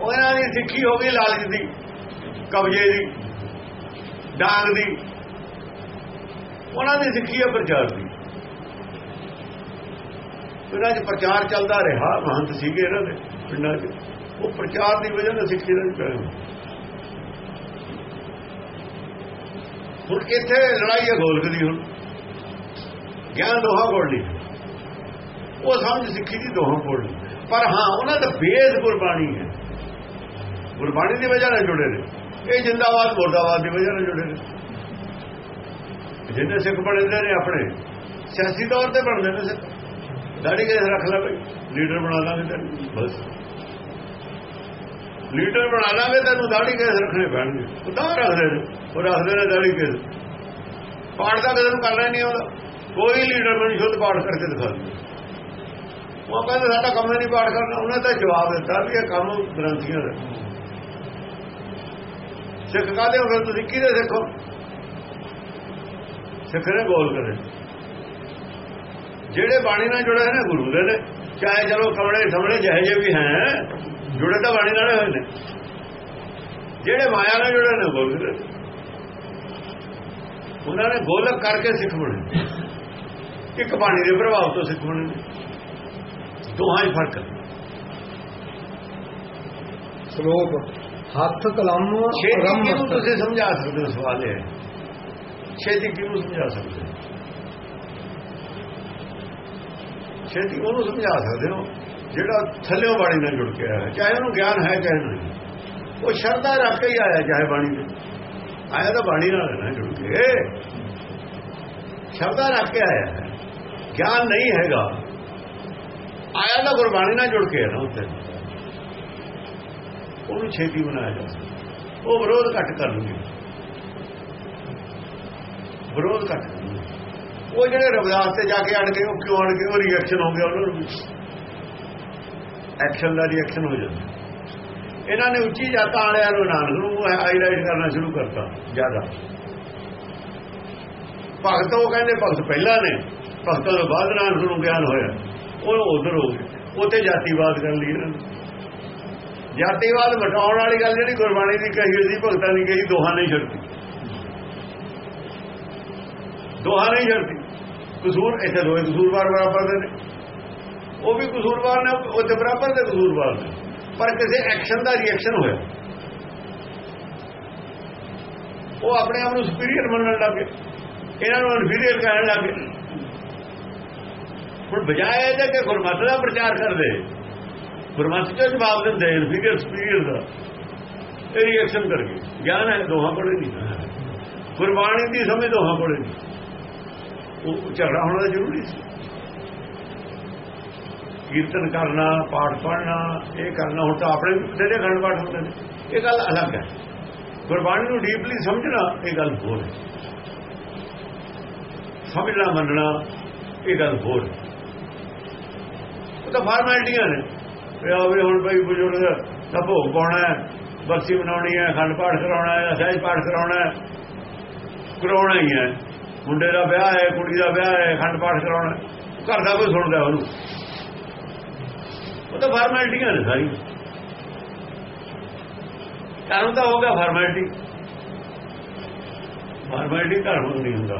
ਉਹਨਾਂ ਦੀ ਸਿੱਖੀ ਹੋ ਗਈ ਲਾਲਚ ਦੀ, ਕਬਜ਼ੇ ਦੀ, ਡਾਂਗ ਦੀ। ਉਹਨਾਂ ਦੀ ਸਿੱਖੀ ਹੈ ਪ੍ਰਚਾਰ ਦੀ। ਉਹਨਾਂ 'ਚ ਪ੍ਰਚਾਰ ਚੱਲਦਾ ਰਿਹਾ, ਮਹੰਤ ਸੀਗੇ ਇਹਨਾਂ ਦੇ ਪਿੰਡਾਂ 'ਚ। ਉਹ ਪ੍ਰਚਾਰ ਦੀ ਵਜ੍ਹਾ ਨਾਲ ਸਿੱਖੀ ਦਾ ਕਾਇਮ ਹੁਣ ਇੱਥੇ ਲੜਾਈ ਹੈ ਗੋਲਕ ਦੀ ਹੁਣ। ਗਿਆਨ ਦੋਹਾਂ ਕੋਲ ਨਹੀਂ। ਉਹ ਸਮਝ ਸਿੱਖੀ ਦੀ ਦੋਹਾਂ ਕੋਲ ਪਰ ਹਾਂ, ਉਹਨਾਂ ਦਾ ਬੇਸ ਗੁਰਬਾਣੀ ਹੈ। ਗੁਰਬਾਣੀ ਦੀ ਵਜ੍ਹਾ ਨਾਲ ਜੁੜੇ ਨੇ। ਇਹ ਜਿੰਦਾਬਾਦ, ਮੁਰਦਾਬਾਦ ਦੀ ਵਜ੍ਹਾ ਨਾਲ ਜੁੜੇ ਨੇ। ਜਿੰਨੇ ਸਿੱਖ ਬਣਦੇ ਨੇ ਆਪਣੇ, ਸਿਆਸੀ ਤੌਰ ਤੇ ਬਣਦੇ ਨੇ ਸਿੱਖ। ਦਾੜੀ ਕੇ ਰੱਖ ਲੈ ਬਈ, ਲੀਡਰ ਬਣਾ ਲਾਂਗੇ ਤੈਨੂੰ, ਬਸ। ਲੀਡਰ ਬਣਾ ਲਾਂਗੇ ਤੈਨੂੰ, ਦਾੜੀ ਕੇ ਰੱਖਣੇ ਪੈਣਗੇ। ਉਹ ਤਾਂ ਰੱਖਦੇ ਨੇ, ਉਹ ਰੱਖਦੇ ਨੇ ਦਾੜੀ ਕੇ ਪਾਠ ਦਾ ਕਿਸੇ ਨੂੰ ਕਰਨਾ ਨਹੀਂ ਆਉਂਦਾ। ਕੋਈ ਲੀਡਰ ਮੈਨੂੰ ਸ਼ੁੱਧ ਪਾਠ ਕਰਕੇ ਦਿਖਾ ਦੇ। ਉਹ ਕਹਿੰਦੇ, ਸਾਡਾ ਕੰਮ ਨਹੀਂ ਪਾਠ ਕਰਨਾ। ਉਹਨੇ ਤਾਂ ਜਵਾਬ ਦਿੱਤਾ ਵੀ ਇਹ ਕੰਮ ਗ੍ਰੰਥੀਆਂ ਦਾ। ਸਿੱਖ ਕਾਦੇ ਹੋ ਫਿਰ ਤੁਸੀਂ? ਕਿਹਦੇ ਸਿੱਖੋ ਸਿੱਖ ਨੇ ਗੋਲ ਕਰੇ। ਜਿਹੜੇ ਬਾਣੀ ਨਾਲ ਜੁੜੇ ਨੇ, ਗੁਰੂ ਦੇ ਨੇ। ਚਾਹੇ ਚਲੋ ਕਮੜੇ ਸਮੜੇ ਜਿਹੇ ਜਿਹੇ ਵੀ ਹੈ, ਜੁੜੇ ਤਾਂ ਬਾਣੀ ਨਾਲ ਹੋਏ ਨੇ। ਜਿਹੜੇ ਮਾਇਆ ਨਾਲ ਜੁੜੇ ਨੇ ਗੋਲ ਕਰੇ। ਉਹਨਾਂ ਨੇ ਗੋਲਕ ਕਰਕੇ ਸਿੱਖ ਬਣੇ। ਇੱਕ ਬਾਣੀ ਦੇ ਪ੍ਰਭਾਵ ਤੋਂ ਸਿੱਖ ਬਣੇ ਨੇ। ਦੋਹਾਂ 'ਚ ਫ਼ਰਕ ਹੈ। ਸ਼ਲੋਕ। ਹੱਥ ਕਲਮ ਰਮ। ਤੁਸੀਂ ਸਮਝਾ ਸਕਦੇ ਹੋ ਸਵਾਲ ਇਹ? ਛੇਤੀ ਕਿਹਨੂੰ ਸਮਝਾ ਸਕਦੇ ਛੇਤੀ ਉਹਨੂੰ ਸਮਝਾ ਸਕਦੇ ਹੋ ਜਿਹੜਾ ਥੱਲਿਓਂ ਬਾਣੀ ਨਾਲ ਜੁੜ ਕੇ ਆਇਆ। ਹੈ। ਚਾਹੇ ਉਹਨੂੰ ਗਿਆਨ ਹੈ ਚਾਹੇ ਨਹੀਂ। ਉਹ ਸ਼ਰਧਾ ਰੱਖ ਕੇ ਹੀ ਆਇਆ ਚਾਹੇ ਬਾਣੀ ਤੇ। ਆਇਆ ਤਾਂ ਬਾਣੀ ਨਾਲ ਨਾ ਜੁੜ ਕੇ। ਸ਼ਰਧਾ ਰੱਖ ਕੇ ਆਇਆ। ਹੈ ਗਿਆਨ ਨਹੀਂ ਹੈਗਾ। ਆਇਆ ਤਾਂ ਗੁਰਬਾਣੀ ਨਾਲ ਜੁੜ ਕੇ ਹੈ ਨਾ ਉੱਥੇ। ਉਹਨੂੰ ਛੇਤੀ ਬਣਾਇਆ ਜਾ ਸਕਦਾ। ਉਹ ਵਿਰੋਧ ਘੱਟ ਕਰ ਲੂਗੇ। ਵਿਰੋਧ ਘੱਟ ਕਰਨਗੇ। ਉਹ ਜਿਹੜੇ ਰਵਿਦਾਸ ਤੇ ਜਾ ਕੇ ਅੜ ਗਏ, ਉਹ ਕਿਉਂ ਅੜ ਗਏ? ਉਹ ਰਿਐਕਸ਼ਨ ਹੋ ਗਿਆ ਉਹਨਾਂ ਨੂੰ ਐਕਸ਼ਨ ਦਾ ਰਿਐਕਸ਼ਨ ਹੋ ਜਾਂਦਾ। ਇਹਨਾਂ ਨੇ ਉੱਚੀ ਜਾਤਾਂ ਵਾਲਿਆਂ ਨੂੰ ਨਾਨਕ ਨੂੰ ਹਾਈਲਾਈਟ ਕਰਨਾ ਸ਼ੁਰੂ ਕਰਤਾ, ਜ਼ਿਆਦਾ। ਭਗਤ ਉਹ ਕਹਿੰਦੇ, ਭਗਤ ਪਹਿਲਾਂ ਨੇ। ਭਗਤਾਂ ਤੋਂ ਬਾਅਦ ਨਾਨਕ ਨੂੰ ਗਿਆਨ ਹੋਇਆ। ਉਹ ਉਧਰ ਹੋ ਗਏ। ਉੱਥੇ ਜਾਤੀਵਾਦ ਕਰਨ ਲਈ ਇਹਨਾਂ ਨੇ। ਜਾਤੀਵਾਦ ਮਟਾਉਣ ਵਾਲੀ ਗੱਲ ਜਿਹੜੀ ਗੁਰਬਾਣੀ ਦੀ ਕਹੀ ਹੋਈ ਸੀ, ਭਗਤਾਂ ਦੀ ਕਹੀ, ਦੋਹਾਂ ਨਹੀਂ ਛੱਡਦੀ ਦੋਹਾਂ ਨਹੀਂ ਛੱਡਤੀ ਕਸੂਰ ਇੱਥੇ ਦੋਏ ਕਸੂਰਵਾਰ ਬਰਾਬਰ ਦੇ ਨੇ। ਉਹ ਵੀ ਕਸੂਰਵਾਰ ਨੇ, ਉਹ ਤੇ ਬਰਾਬਰ ਦੇ ਕਸੂਰਵਾਰ ਨੇ। ਪਰ ਕਿਸੇ ਐਕਸ਼ਨ ਦਾ ਰਿਐਕਸ਼ਨ ਹੋਇਆ ਉਹ ਆਪਣੇ ਆਪ ਨੂੰ ਸੁਪੀਰੀਅਰ ਮੰਨਣ ਲੱਗੇ ਇਹਨਾਂ ਨੂੰ ਇਨਫੀਰੀਅਰ ਕਹਿਣ ਲੱਗੇ ਹੁਣ ਬਜਾਏ ਇਹਦੇ ਕਿ ਗੁਰਮਤਿ ਦਾ ਪ੍ਰਚਾਰ ਕਰਦੇ। ਗੁਰਮਤਿ ਚ ਜਵਾਬ ਦਿੰਦੇ ਇਨਫੀਰੀਅਰ ਸੁਪੀਰੀਅਰ ਦਾ ਇਹ ਰਿਐਕਸ਼ਨ ਕਰ ਗਏ। ਗਿਆਨ ਹੈ, ਦੋਹਾਂ ਕੋਲੇ ਨਹੀਂ। ਗੁਰਬਾਣੀ ਦੀ ਸਮਝ ਦੋਹਾਂ ਕੋਲੇ ਨਹੀਂ। ਉਹ ਝਗੜਾ ਹੋਣਾ ਤਾਂ ਜ਼ਰੂਰੀ ਸੀ। ਕੀਰਤਨ ਕਰਨਾ, ਪਾਠ ਪੜ੍ਹਨਾ, ਇਹ ਕਰਨਾ, ਹੁਣ ਤਾਂ ਆਪਣੇ ਵੀ ਖੰਡ ਪਾਠ ਹੁੰਦੇ ਨੇ। ਇਹ ਗੱਲ ਅਲੱਗ ਹੈ। ਗੁਰਬਾਣੀ ਨੂੰ ਡੀਪਲੀ ਸਮਝਣਾ, ਇਹ ਗੱਲ ਹੋਰ ਹੈ। ਸਮਝਣਾ, ਮੰਨਣਾ, ਇਹ ਗੱਲ ਹੋਰ ਹੈ। ਉਹ ਤਾਂ ਫਾਰਮੈਲਟੀਆਂ ਨੇ। ਵੀ ਵੀ ਹੁਣ ਬਈ ਬਜ਼ੁਰਗ ਦਾ ਭੋਗ ਪਾਉਣਾ ਹੈ ਬਰਸੀ ਬਣਾਉਣੀ ਹੈ ਖੰਡ ਪਾਠ ਕਰਾਉਣਾ ਹੈ, ਸਹਿਜ ਪਾਠ ਕਰਾਉਣਾ ਹੈ, ਕਰਾਉਣਾ ਹੀ ਹੈ। ਮੁੰਡੇ ਦਾ ਵਿਆਹ ਹੈ, ਕੁੜੀ ਦਾ ਵਿਆਹ ਹੈ ਖੰਡ ਪਾਠ ਕਰਾਉਣਾ ਘਰ ਦਾ ਕੋਈ ਸੁਣਦਾ ਉਹਨੂੰ? ਉਹ ਤਾਂ ਫਾਰਮੈਲਿਟੀਆਂ ਨੇ ਸਾਰੀ। ਧਰਮ ਤਾਂ ਹੋ ਗਿਆ ਫਾਰਮੈਲਿਟੀ ਫਾਰਮੈਲਿਟੀ ਧਰਮ ਨਹੀਂ ਹੁੰਦਾ।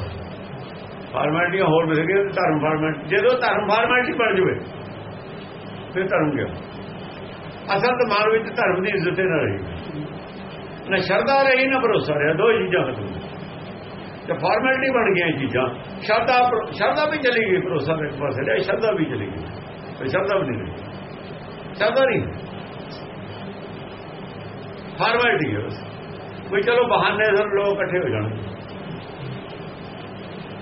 ਫਾਰਮੈਲਿਟੀਆਂ ਹੋਰ ਮਿਲ ਗਈਆਂ ਧਰਮ ਫਾਰਮੈਲਿਟੀ ਜਦੋਂ ਧਰਮ ਫਾਰਮੈਲਿਟੀ ਬਣ ਜਵੇ, ਫਿਰ ਧਰਮ ਗਿਆ। ਅਸਲ ਤਾਂ ਮਨ ਵਿੱਚ ਧਰਮ ਦੀ ਇੱਜ਼ਤ ਹੀ ਨਾ ਰਹੀ। ਨਾ ਸ਼ਰਧਾ ਰਹੀ, ਨਾ ਭਰੋਸਾ ਰਿਹਾ। ਦੋ ਚੀਜ਼ਾਂ ਖਤਮ ਤੇ ਫਾਰਮੈਲਿਟੀ ਬਣ ਗਈਆਂ ਇਹ ਚੀਜ਼ਾਂ। ਸ਼ਰਧਾ ਸ਼ਰਧਾ ਵੀ ਚਲੀ ਗਈ, ਭਰੋਸਾ ਇੱਕ ਪਾਸੇ ਰਿਹਾ। ਸ਼ਰਧਾ ਵੀ ਚਲੀ ਗਈ। ਤੇ ਸ਼ਰਧਾ ਵੀ ਨਹੀਂ ਰਹੀ। ਸ਼ਰਧਾ ਨਹੀਂ। ਫਾਰਮੈਲਿਟੀ ਹੈ ਵੀ ਚਲੋ ਬਹਾਨੇ ਸਰ ਲੋਕ ਇਕੱਠੇ ਹੋ ਜਾਣਗੇ।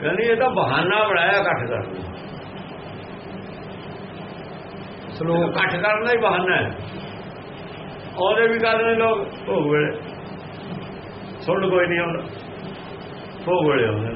ਕਹਿੰਦੇ ਇਹ ਤਾਂ ਬਹਾਨਾ ਬਣਾਇਆ ਇਕੱਠ ਕਰਨ ਦਾ ਸ਼ਲੋਕ ਇਕੱਠ ਕਰਨ ਦਾ ਹੀ ਬਹਾਨਾ ਹੈ। ਉਹਦੇ ਵੀ ਗੱਲ ਨੇ ਲੋਕ ਭੋਗ ਵੇਲੇ। ਸੁਣ ਕੋਈ ਨਹੀਂ ਆਉਂਦਾ। ਭੋਗ ਵੇਲੇ ਆਉਂਦੇ